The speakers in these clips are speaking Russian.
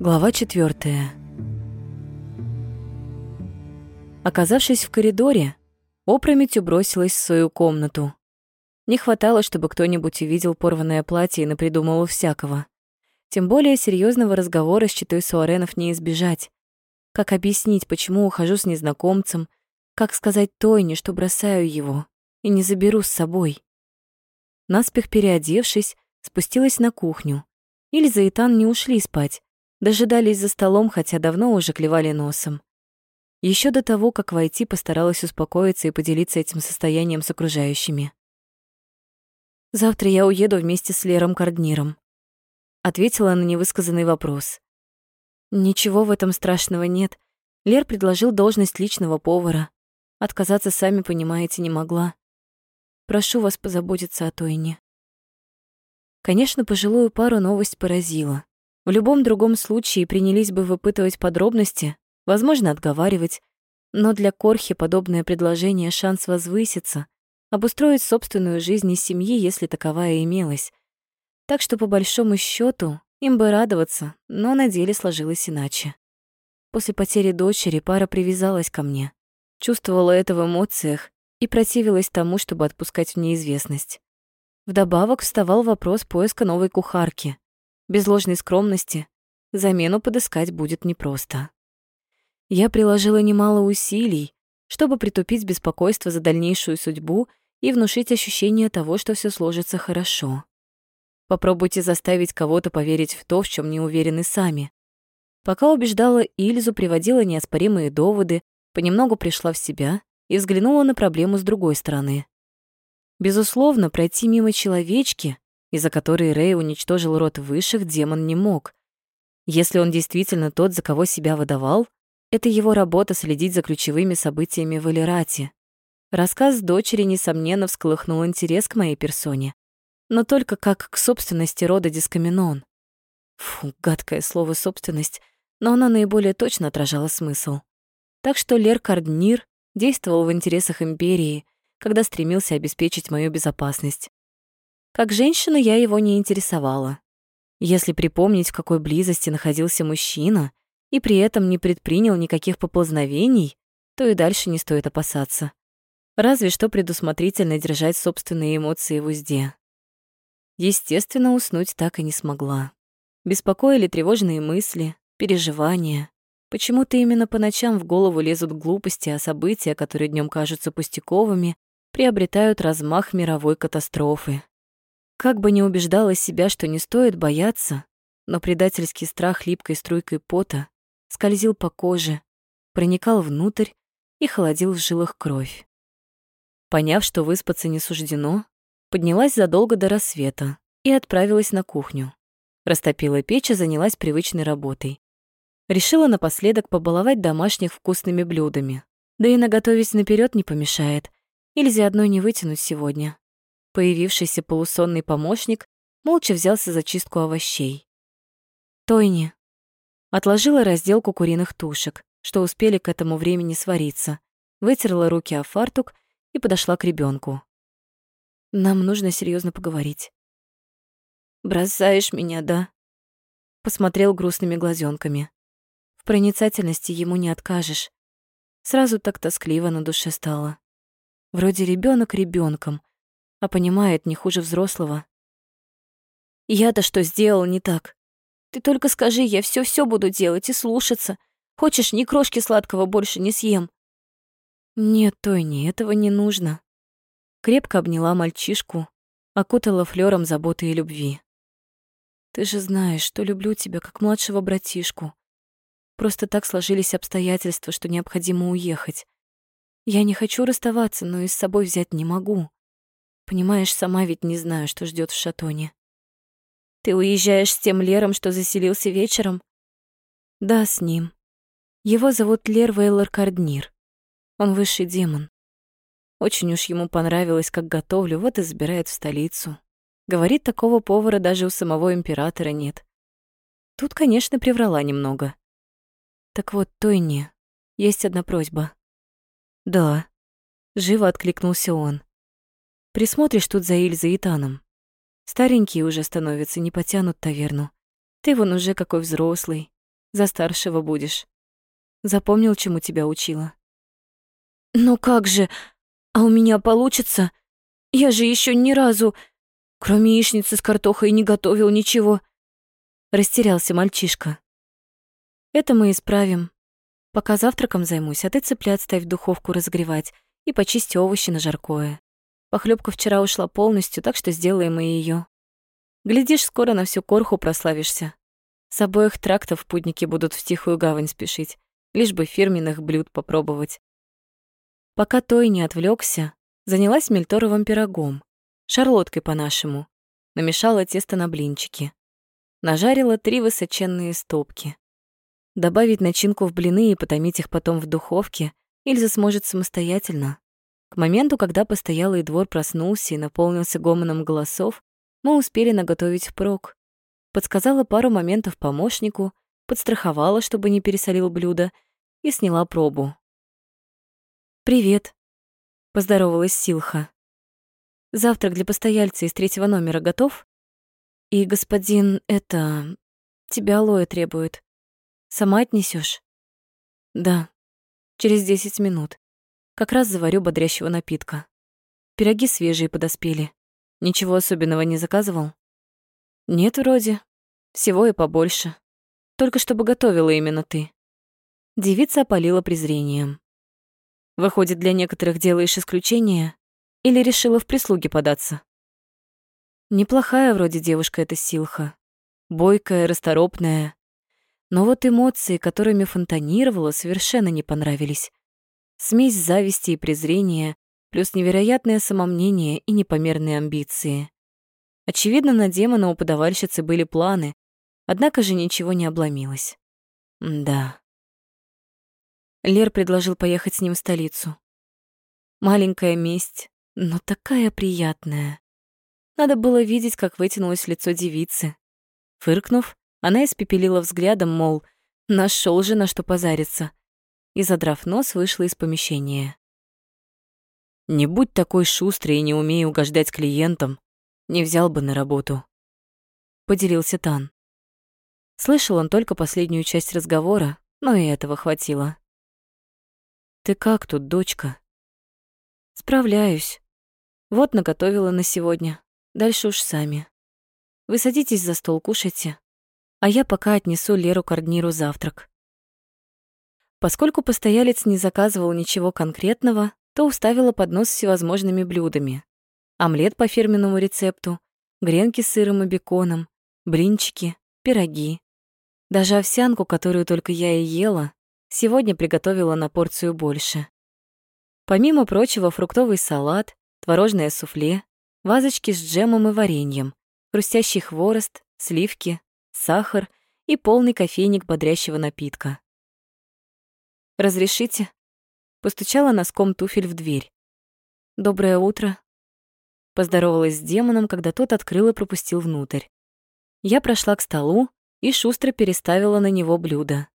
Глава четвертая. Оказавшись в коридоре, опрометью бросилась в свою комнату. Не хватало, чтобы кто-нибудь увидел порванное платье и напридумывал всякого. Тем более серьезного разговора с читой Суаренов не избежать. Как объяснить, почему ухожу с незнакомцем, как сказать Тойне, что бросаю его и не заберу с собой. Наспех переодевшись, спустилась на кухню. Ильза и Тан не ушли спать, Дожидались за столом, хотя давно уже клевали носом. Еще до того, как войти, постаралась успокоиться и поделиться этим состоянием с окружающими. «Завтра я уеду вместе с Лером Кардниром», — ответила на невысказанный вопрос. «Ничего в этом страшного нет. Лер предложил должность личного повара. Отказаться, сами понимаете, не могла. Прошу вас позаботиться о Тойне». Конечно, пожилую пару новость поразила. В любом другом случае принялись бы выпытывать подробности, возможно, отговаривать, но для Корхи подобное предложение шанс возвыситься, обустроить собственную жизнь и семьи, если таковая имелась. Так что, по большому счету им бы радоваться, но на деле сложилось иначе. После потери дочери пара привязалась ко мне, чувствовала это в эмоциях и противилась тому, чтобы отпускать в неизвестность. Вдобавок вставал вопрос поиска новой кухарки — без ложной скромности, замену подыскать будет непросто. Я приложила немало усилий, чтобы притупить беспокойство за дальнейшую судьбу и внушить ощущение того, что все сложится хорошо. Попробуйте заставить кого-то поверить в то, в чем не уверены сами. Пока убеждала Ильзу, приводила неоспоримые доводы, понемногу пришла в себя и взглянула на проблему с другой стороны. Безусловно, пройти мимо человечки, из-за которой Рэй уничтожил род высших, демон не мог. Если он действительно тот, за кого себя выдавал, это его работа следить за ключевыми событиями в Элирате. Рассказ дочери, несомненно, всколыхнул интерес к моей персоне, но только как к собственности рода Дискаминон. Фу, гадкое слово «собственность», но оно наиболее точно отражало смысл. Так что Лер Карднир действовал в интересах Империи, когда стремился обеспечить мою безопасность. Как женщина я его не интересовала. Если припомнить, в какой близости находился мужчина, и при этом не предпринял никаких поползновений, то и дальше не стоит опасаться. Разве что предусмотрительно держать собственные эмоции в узде. Естественно, уснуть так и не смогла. Беспокоили тревожные мысли, переживания. Почему-то именно по ночам в голову лезут глупости, а события, которые днем кажутся пустяковыми, приобретают размах мировой катастрофы. Как бы ни убеждала себя, что не стоит бояться, но предательский страх липкой струйкой пота скользил по коже, проникал внутрь и холодил в жилах кровь. Поняв, что выспаться не суждено, поднялась задолго до рассвета и отправилась на кухню. Растопила печь и занялась привычной работой. Решила напоследок побаловать домашних вкусными блюдами. Да и наготовить наперед не помешает. Нельзя одной не вытянуть сегодня. Появившийся полусонный помощник молча взялся за чистку овощей. Тойни. Отложила разделку куриных тушек, что успели к этому времени свариться, вытерла руки о фартук и подошла к ребенку. Нам нужно серьезно поговорить. «Бросаешь меня, да?» Посмотрел грустными глазенками. В проницательности ему не откажешь. Сразу так тоскливо на душе стало. Вроде ребенок ребенком, а понимает не хуже взрослого. Я-то что сделал не так? Ты только скажи, я все-все буду делать и слушаться. Хочешь, ни крошки сладкого больше не съем. Нет, Тойни, этого не нужно. Крепко обняла мальчишку, окутала флером заботы и любви. Ты же знаешь, что люблю тебя как младшего братишку. Просто так сложились обстоятельства, что необходимо уехать. Я не хочу расставаться, но и с собой взять не могу. Понимаешь, сама ведь не знаю, что ждет в Шатоне. Ты уезжаешь с тем Лером, что заселился вечером? Да, с ним. Его зовут Лер Вейлор Карднир. Он высший демон. Очень уж ему понравилось, как готовлю, вот и забирает в столицу. Говорит, такого повара даже у самого императора нет. Тут, конечно, приврала немного. Так вот, Тойни, есть одна просьба. Да. Живо откликнулся он. Присмотришь тут за Ильзой и Таном. Старенькие уже становятся, не потянут таверну. Ты вон уже какой взрослый. За старшего будешь. Запомнил, чему тебя учила? Ну как же? А у меня получится? Я же еще ни разу, кроме яичницы с картохой, не готовил ничего. Растерялся мальчишка. Это мы исправим. Пока завтраком займусь, а ты цыплят ставь в духовку разогревать и почисти овощи на жаркое. Похлебка вчера ушла полностью, так что сделаем и ее. Глядишь, скоро на всю корху прославишься. С обоих трактов путники будут в тихую гавань спешить, лишь бы фирменных блюд попробовать. Пока той не отвлекся, занялась мельторовым пирогом, шарлоткой по-нашему, намешала тесто на блинчики. Нажарила три высоченные стопки. Добавить начинку в блины и потомить их потом в духовке Ильза сможет самостоятельно. К моменту, когда постоялый двор проснулся и наполнился гомоном голосов, мы успели наготовить впрок. Подсказала пару моментов помощнику, подстраховала, чтобы не пересолил блюдо, и сняла пробу. «Привет», — поздоровалась Силха. «Завтрак для постояльца из третьего номера готов? И господин, это... тебя алоэ требует. Сама отнесешь? Да, через десять минут. Как раз заварю бодрящего напитка. Пироги свежие подоспели. Ничего особенного не заказывал? Нет, вроде. Всего и побольше. Только чтобы готовила именно ты. Девица опалила презрением. Выходит, для некоторых делаешь исключение или решила в прислуги податься? Неплохая вроде девушка эта Силха. Бойкая, расторопная, но вот эмоции, которыми фонтанировала, совершенно не понравились. Смесь зависти и презрения, плюс невероятное самомнение и непомерные амбиции. Очевидно, на демона у подавальщицы были планы, однако же ничего не обломилось. да. Лер предложил поехать с ним в столицу. Маленькая месть, но такая приятная. Надо было видеть, как вытянулось лицо девицы. Фыркнув, она испепелила взглядом, мол, нашел же на что позариться, и, задрав нос, вышла из помещения. «Не будь такой шустрой и не умей угождать клиентам, не взял бы на работу», — поделился Тан. Слышал он только последнюю часть разговора, но и этого хватило. «Ты как тут, дочка?» «Справляюсь. Вот наготовила на сегодня. Дальше уж сами. Вы садитесь за стол, кушайте а я пока отнесу Леру Кордниру завтрак. Поскольку постоялец не заказывал ничего конкретного, то уставила поднос всевозможными блюдами. Омлет по фирменному рецепту, гренки с сыром и беконом, блинчики, пироги. Даже овсянку, которую только я и ела, сегодня приготовила на порцию больше. Помимо прочего, фруктовый салат, творожное суфле, вазочки с джемом и вареньем, хрустящий хворост, сливки, сахар и полный кофейник бодрящего напитка. «Разрешите?» Постучала носком туфель в дверь. «Доброе утро». Поздоровалась с демоном, когда тот открыл и пропустил внутрь. Я прошла к столу и шустро переставила на него блюдо.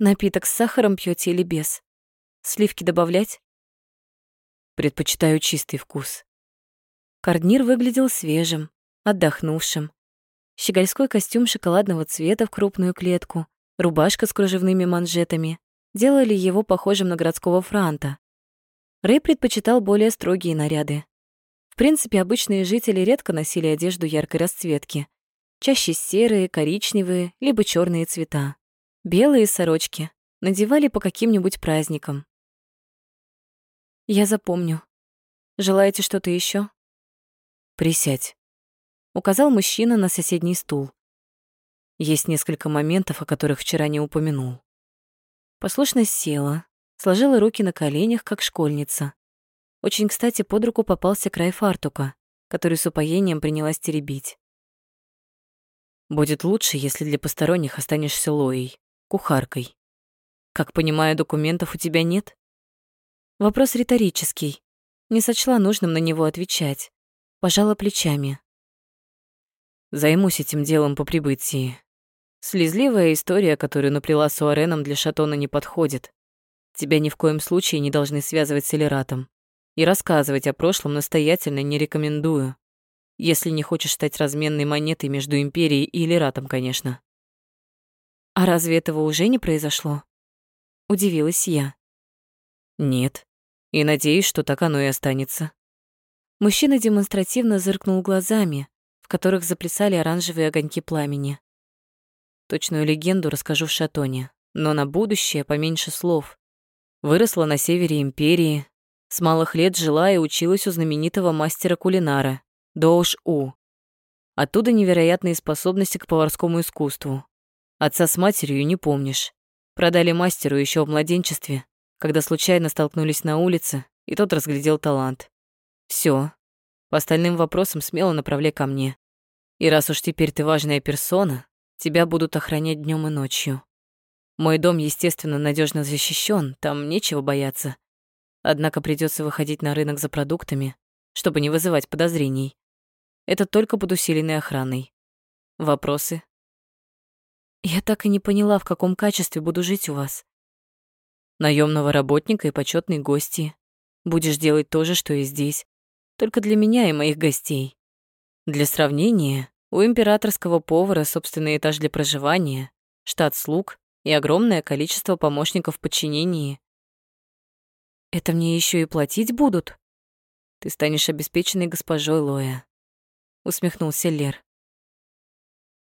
«Напиток с сахаром пьете или без? Сливки добавлять?» «Предпочитаю чистый вкус». Корднир выглядел свежим, отдохнувшим, щегольской костюм шоколадного цвета в крупную клетку, рубашка с кружевными манжетами делали его похожим на городского франта. Рэй предпочитал более строгие наряды. В принципе, обычные жители редко носили одежду яркой расцветки. Чаще серые, коричневые, либо черные цвета. Белые сорочки надевали по каким-нибудь праздникам. Я запомню. Желаете что-то еще? Присядь указал мужчина на соседний стул. Есть несколько моментов, о которых вчера не упомянул. Послушно села, сложила руки на коленях, как школьница. Очень кстати под руку попался край фартука, который с упоением принялась теребить. Будет лучше, если для посторонних останешься Лоей, кухаркой. Как понимаю, документов у тебя нет? Вопрос риторический. Не сочла нужным на него отвечать. Пожала плечами. Займусь этим делом по прибытии. Слезливая история, которую наплела с Уареном, для Шатона не подходит. Тебя ни в коем случае не должны связывать с Элератом. И рассказывать о прошлом настоятельно не рекомендую. Если не хочешь стать разменной монетой между Империей и Элератом, конечно. А разве этого уже не произошло? Удивилась я. Нет. И надеюсь, что так оно и останется. Мужчина демонстративно зыркнул глазами, в которых заплясали оранжевые огоньки пламени. Точную легенду расскажу в Шатоне, но на будущее поменьше слов. Выросла на севере империи, с малых лет жила и училась у знаменитого мастера-кулинара Доуш-У. Оттуда невероятные способности к поварскому искусству. Отца с матерью не помнишь. Продали мастеру еще в младенчестве, когда случайно столкнулись на улице, и тот разглядел талант. Все. По остальным вопросам смело направляй ко мне. И раз уж теперь ты важная персона, тебя будут охранять днем и ночью. Мой дом, естественно, надежно защищен, там нечего бояться. Однако придется выходить на рынок за продуктами, чтобы не вызывать подозрений. Это только под усиленной охраной. Вопросы? Я так и не поняла, в каком качестве буду жить у вас. Наемного работника и почетной гости. Будешь делать то же, что и здесь. Только для меня и моих гостей. Для сравнения, у императорского повара собственный этаж для проживания, штат слуг и огромное количество помощников в подчинении. Это мне еще и платить будут? Ты станешь обеспеченной госпожой Лоя, усмехнулся Лер.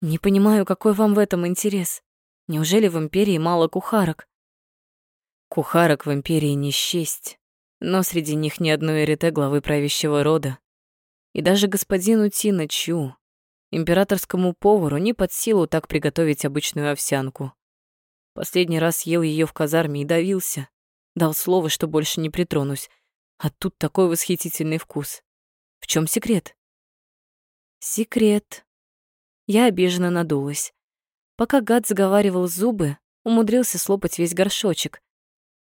Не понимаю, какой вам в этом интерес. Неужели в империи мало кухарок? Кухарок в империи не счесть, но среди них ни одной эрите главы правящего рода. И даже господину Тина Чу, императорскому повару, не под силу так приготовить обычную овсянку. Последний раз ел ее в казарме и давился. Дал слово, что больше не притронусь. А тут такой восхитительный вкус. В чем секрет? Секрет. Я обиженно надулась. Пока гад заговаривал зубы, умудрился слопать весь горшочек.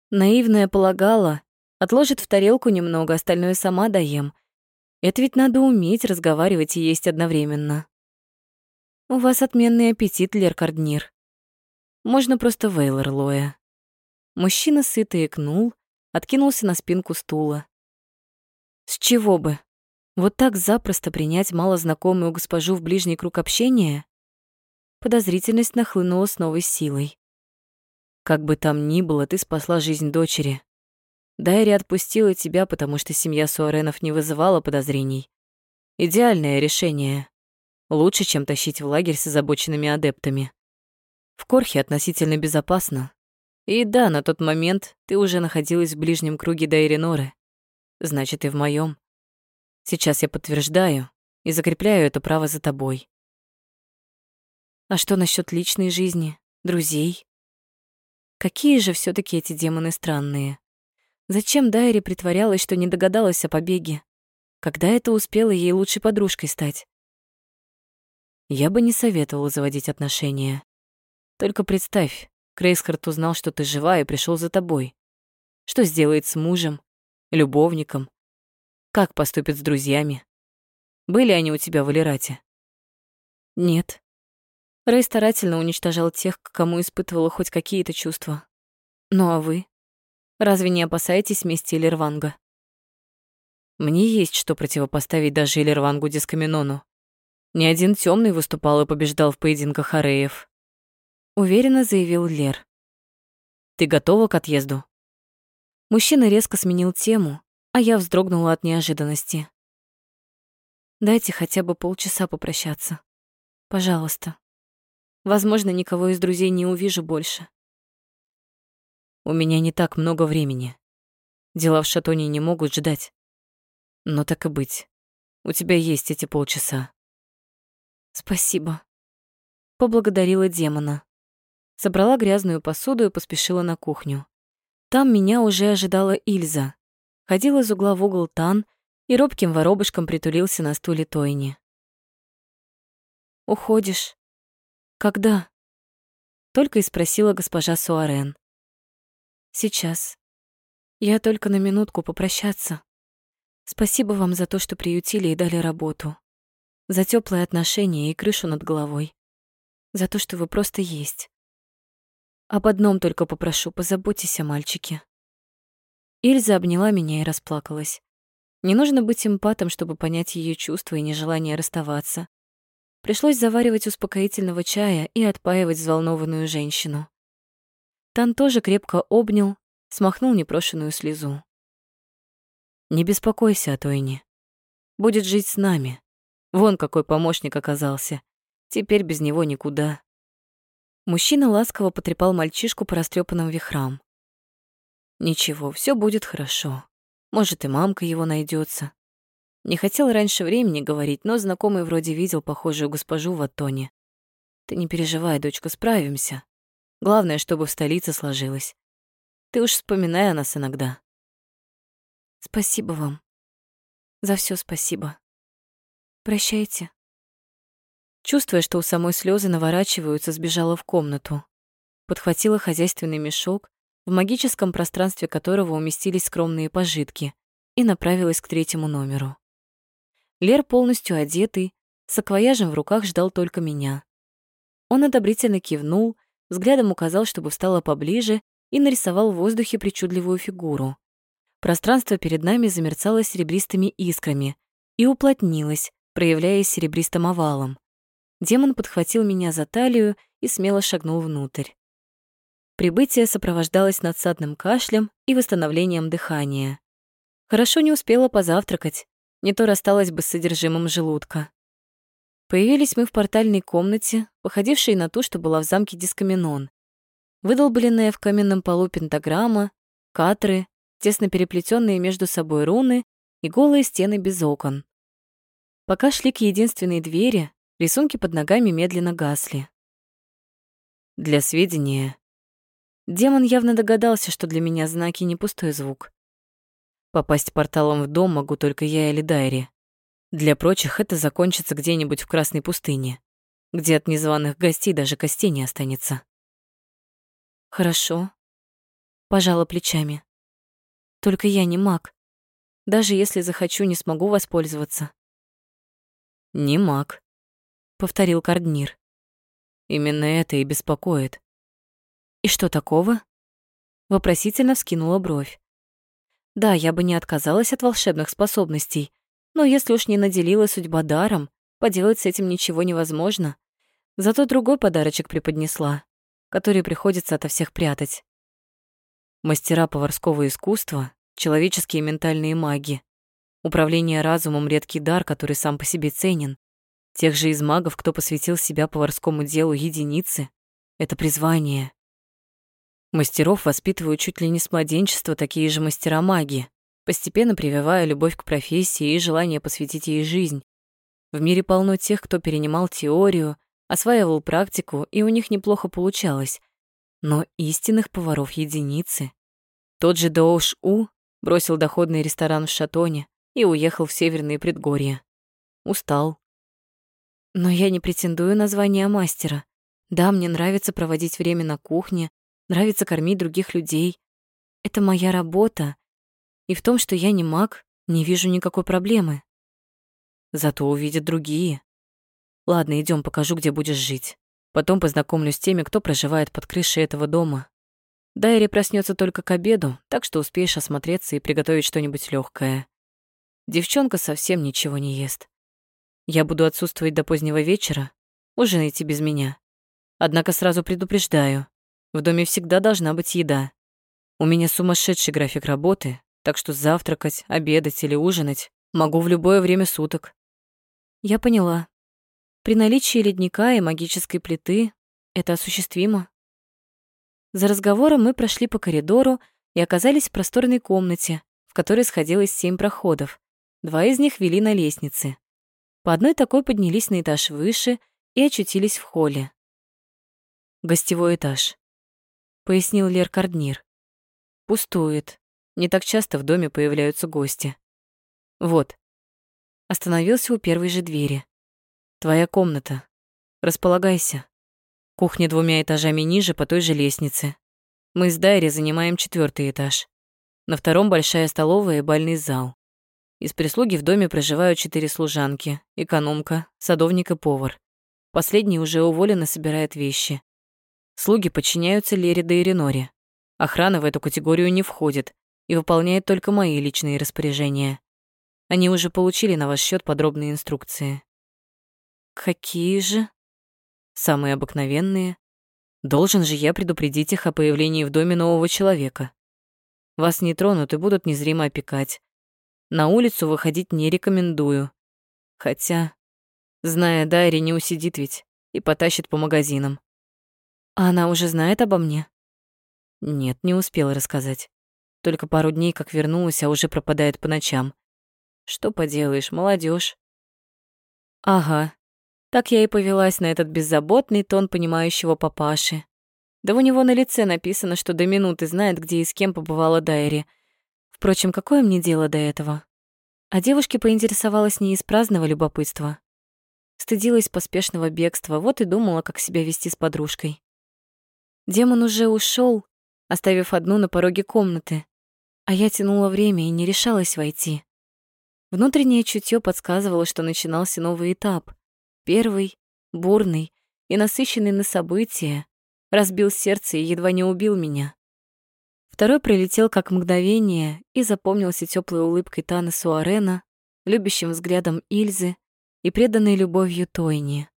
Наивная полагала, отложит в тарелку немного, остальное сама доем. Это ведь надо уметь разговаривать и есть одновременно. У вас отменный аппетит, Лер Карднир. Можно просто Вейлор Лоя. Мужчина сыто икнул, откинулся на спинку стула. С чего бы? Вот так запросто принять малознакомую госпожу в ближний круг общения? Подозрительность нахлынула с новой силой. Как бы там ни было, ты спасла жизнь дочери. Дайри отпустила тебя, потому что семья Суаренов не вызывала подозрений. Идеальное решение. Лучше, чем тащить в лагерь с озабоченными адептами. В Корхе относительно безопасно, и да, на тот момент ты уже находилась в ближнем круге Дайриноры. Значит, и в моем. Сейчас я подтверждаю и закрепляю это право за тобой. А что насчет личной жизни, друзей? Какие же все таки эти демоны странные? Зачем Дайри притворялась, что не догадалась о побеге? Когда это успела ей лучшей подружкой стать? Я бы не советовала заводить отношения. Только представь, Крейсхард узнал, что ты жива и пришел за тобой. Что сделает с мужем, любовником? Как поступит с друзьями? Были они у тебя в Элирате? Нет. Рэй старательно уничтожал тех, к кому испытывала хоть какие-то чувства. Ну а вы? Разве не опасаетесь мести Элирванга? Мне есть что противопоставить даже Элирвангу Дискаминону. Ни один темный выступал и побеждал в поединках Ареев уверенно заявил Лер. Ты готова к отъезду? Мужчина резко сменил тему, а я вздрогнула от неожиданности. Дайте хотя бы полчаса попрощаться. Пожалуйста. Возможно, никого из друзей не увижу больше. У меня не так много времени. Дела в Шатоне не могут ждать. Но так и быть. У тебя есть эти полчаса. Спасибо. Поблагодарила демона. Собрала грязную посуду и поспешила на кухню. Там меня уже ожидала Ильза. Ходил из угла в угол Тан и робким воробушком притулился на стуле Тойни. «Уходишь? Когда?» Только и спросила госпожа Суарен. «Сейчас. Я только на минутку попрощаться. Спасибо вам за то, что приютили и дали работу. За теплые отношения и крышу над головой. За то, что вы просто есть. Об одном только попрошу, позаботьтесь о мальчике. Ильза обняла меня и расплакалась. Не нужно быть эмпатом, чтобы понять ее чувства и нежелание расставаться. Пришлось заваривать успокоительного чая и отпаивать взволнованную женщину. Тан тоже крепко обнял, смахнул непрошенную слезу. «Не беспокойся о Тойне. Будет жить с нами. Вон какой помощник оказался. Теперь без него никуда». Мужчина ласково потрепал мальчишку по растрепанным вихрам. «Ничего, все будет хорошо. Может, и мамка его найдется. Не хотел раньше времени говорить, но знакомый вроде видел похожую госпожу в Аттоне. Ты не переживай, дочка, справимся. Главное, чтобы в столице сложилось. Ты уж вспоминай о нас иногда. Спасибо вам. За все спасибо. Прощайте. Чувствуя, что у самой слезы наворачиваются, сбежала в комнату. Подхватила хозяйственный мешок, в магическом пространстве которого уместились скромные пожитки, и направилась к третьему номеру. Лер, полностью одетый, с акваяжем в руках ждал только меня. Он одобрительно кивнул, взглядом указал, чтобы встала поближе, и нарисовал в воздухе причудливую фигуру. Пространство перед нами замерцало серебристыми искрами и уплотнилось, проявляясь серебристым овалом. Демон подхватил меня за талию и смело шагнул внутрь. Прибытие сопровождалось надсадным кашлем и восстановлением дыхания. Хорошо не успела позавтракать, не то рассталась бы с содержимым желудка. Появились мы в портальной комнате, походившей на ту, что была в замке Дискаменон. Выдолбленная в каменном полу пентаграмма, катры, тесно переплетенные между собой руны и голые стены без окон. Пока шли к единственной двери, рисунки под ногами медленно гасли. Для сведения, демон явно догадался, что для меня знаки не пустой звук. Попасть порталом в дом могу только я или Дайри. Для прочих это закончится где-нибудь в Красной пустыне, где от незваных гостей даже костей не останется. Хорошо. Пожала плечами. Только я не маг. Даже если захочу, не смогу воспользоваться. Не маг, повторил Карднир. Именно это и беспокоит. И что такого? Вопросительно вскинула бровь. Да, я бы не отказалась от волшебных способностей, но если уж не наделила судьба даром, поделать с этим ничего невозможно. Зато другой подарочек преподнесла, который приходится ото всех прятать. Мастера поварского искусства, человеческие ментальные маги, управление разумом — редкий дар, который сам по себе ценен. Тех же из магов, кто посвятил себя поварскому делу единицы, это призвание. Мастеров воспитывают чуть ли не с младенчества такие же мастера магии, постепенно прививая любовь к профессии и желание посвятить ей жизнь. В мире полно тех, кто перенимал теорию, осваивал практику, и у них неплохо получалось. Но истинных поваров единицы. Тот же Доуш У бросил доходный ресторан в Шатоне и уехал в северные предгорья. Устал. Но я не претендую на звание мастера. Да, мне нравится проводить время на кухне, нравится кормить других людей. Это моя работа. И в том, что я не маг, не вижу никакой проблемы. Зато увидят другие. Ладно, идем, покажу, где будешь жить. Потом познакомлюсь с теми, кто проживает под крышей этого дома. Дайри проснется только к обеду, так что успеешь осмотреться и приготовить что-нибудь легкое. Девчонка совсем ничего не ест. Я буду отсутствовать до позднего вечера, ужинайте без меня. Однако сразу предупреждаю, в доме всегда должна быть еда. У меня сумасшедший график работы, так что завтракать, обедать или ужинать могу в любое время суток. Я поняла. При наличии ледника и магической плиты это осуществимо. За разговором мы прошли по коридору и оказались в просторной комнате, в которой сходилось семь проходов. Два из них вели на лестнице. По одной такой поднялись на этаж выше и очутились в холле. Гостевой этаж пояснил Лер Карднир. Пустует. Не так часто в доме появляются гости. Вот. Остановился у первой же двери. Твоя комната. Располагайся. Кухня двумя этажами ниже по той же лестнице. Мы с Дайри занимаем четвертый этаж. На втором большая столовая и бальный зал. Из прислуги в доме проживают четыре служанки, экономка, садовник и повар. Последний уже уволен и собирает вещи. Слуги подчиняются Лере да Ириноре. Охрана в эту категорию не входит и выполняет только мои личные распоряжения. Они уже получили на ваш счет подробные инструкции. Какие же? Самые обыкновенные. Должен же я предупредить их о появлении в доме нового человека. Вас не тронут и будут незримо опекать. На улицу выходить не рекомендую. Хотя, зная Дайри, не усидит ведь и потащит по магазинам. А она уже знает обо мне? Нет, не успела рассказать. Только пару дней как вернулась, а уже пропадает по ночам. Что поделаешь, молодежь. Ага. Так я и повелась на этот беззаботный тон понимающего папаши. Да у него на лице написано, что до минуты знает, где и с кем побывала Дайри. Впрочем, какое мне дело до этого? А девушке поинтересовалась не из праздного любопытства. Стыдилась поспешного бегства, вот и думала, как себя вести с подружкой. Демон уже ушел, оставив одну на пороге комнаты, а я тянула время и не решалась войти. Внутреннее чутье подсказывало, что начинался новый этап. Первый, бурный и насыщенный на события, разбил сердце и едва не убил меня. Второй прилетел как мгновение и запомнился теплой улыбкой Таны Суарена, любящим взглядом Ильзы и преданной любовью Тойни.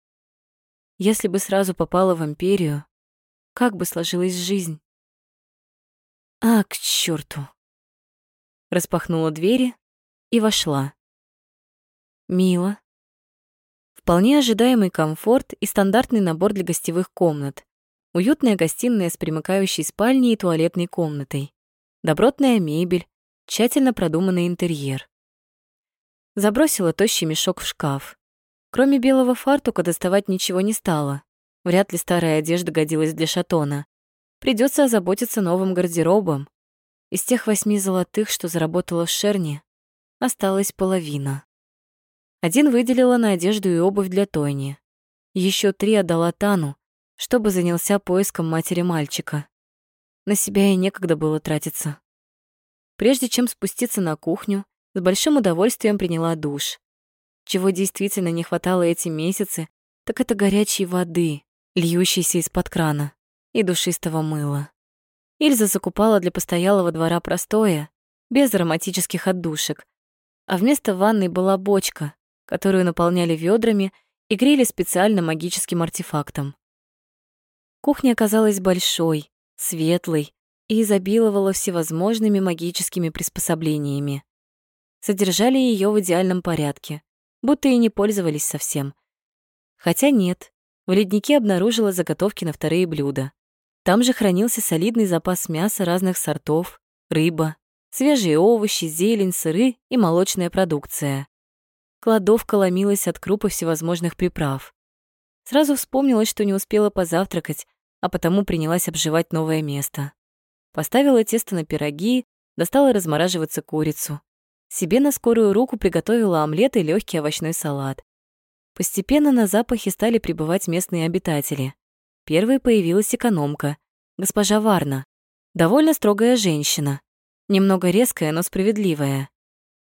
Если бы сразу попала в империю, как бы сложилась жизнь? А, к черту! Распахнула двери и вошла. Мило. Вполне ожидаемый комфорт и стандартный набор для гостевых комнат. Уютная гостиная с примыкающей спальней и туалетной комнатой. Добротная мебель, тщательно продуманный интерьер. Забросила тощий мешок в шкаф. Кроме белого фартука доставать ничего не стала. Вряд ли старая одежда годилась для шатона. Придется озаботиться новым гардеробом. Из тех восьми золотых, что заработала в Шерне, осталась половина. Один выделила на одежду и обувь для Тони. Еще три отдала Тану, чтобы занялся поиском матери мальчика. На себя и некогда было тратиться. Прежде чем спуститься на кухню, с большим удовольствием приняла душ. Чего действительно не хватало эти месяцы, так это горячей воды, льющейся из-под крана и душистого мыла. Ильза закупала для постоялого двора простое, без ароматических отдушек, а вместо ванной была бочка, которую наполняли ведрами и грели специально магическим артефактом. Кухня оказалась большой, светлой и изобиловала всевозможными магическими приспособлениями. Содержали ее в идеальном порядке, будто и не пользовались совсем. Хотя нет, в леднике обнаружила заготовки на вторые блюда. Там же хранился солидный запас мяса разных сортов, рыба, свежие овощи, зелень, сыры и молочная продукция. Кладовка ломилась от крупы всевозможных приправ. Сразу вспомнилось, что не успела позавтракать, а потому принялась обживать новое место. Поставила тесто на пироги, достала размораживаться курицу. Себе на скорую руку приготовила омлет и легкий овощной салат. Постепенно на запахи стали прибывать местные обитатели. Первой появилась экономка, госпожа Варна, довольно строгая женщина, немного резкая, но справедливая.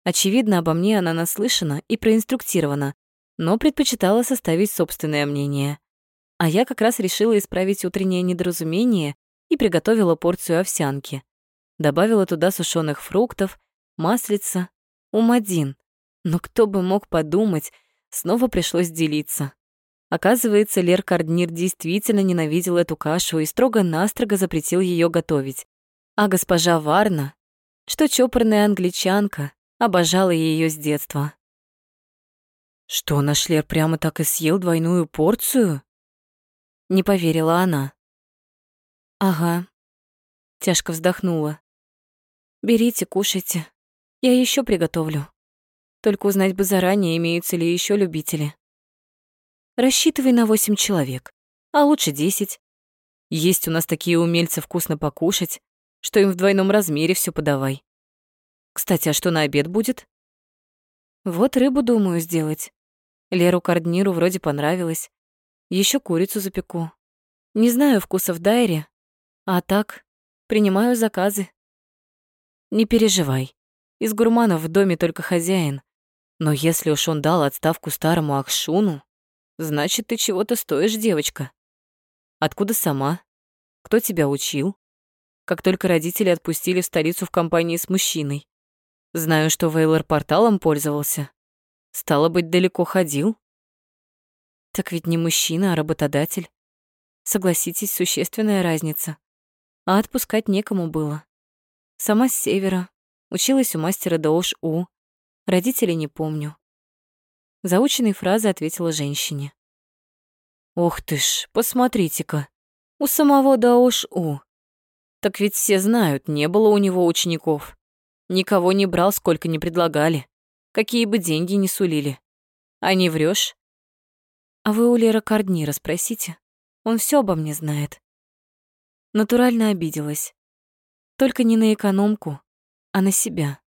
Очевидно, обо мне она наслышана и проинструктирована, но предпочитала составить собственное мнение. А я как раз решила исправить утреннее недоразумение и приготовила порцию овсянки. Добавила туда сушеных фруктов, маслица, ум один. Но кто бы мог подумать, снова пришлось делиться. Оказывается, Лер Карднир действительно ненавидел эту кашу и строго-настрого запретил ее готовить. А госпожа Варна, что чопорная англичанка, обожала ее с детства. «Что, наш Лер прямо так и съел двойную порцию?» Не поверила она. «Ага», — тяжко вздохнула. «Берите, кушайте. Я еще приготовлю. Только узнать бы заранее, имеются ли еще любители». Рассчитывай на восемь человек, а лучше десять. Есть у нас такие умельцы вкусно покушать, что им в двойном размере все подавай. Кстати, а что на обед будет? Вот рыбу думаю сделать. Леру Кардниру вроде понравилось. Еще курицу запеку. Не знаю вкусов Дайри, а так принимаю заказы. Не переживай. Из гурманов в доме только хозяин. Но если уж он дал отставку старому Ахшуну, Значит, ты чего-то стоишь, девочка. Откуда сама? Кто тебя учил? Как только родители отпустили в столицу в компании с мужчиной. Знаю, что Вейлор порталом пользовался. Стало быть, далеко ходил? Так ведь не мужчина, а работодатель. Согласитесь, существенная разница. А отпускать некому было. Сама с севера, училась у мастера Даош У. Родителей не помню. Заученной фразой ответила женщине. Ох ты ж, посмотрите-ка. У самого Даош У. Так ведь все знают, не было у него учеников. Никого не брал, сколько не предлагали. Какие бы деньги ни сулили. А не врёшь? А вы у Лера Карднира спросите. Он всё обо мне знает. Натурально обиделась. Только не на экономку, а на себя.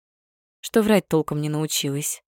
Что врать толком не научилась.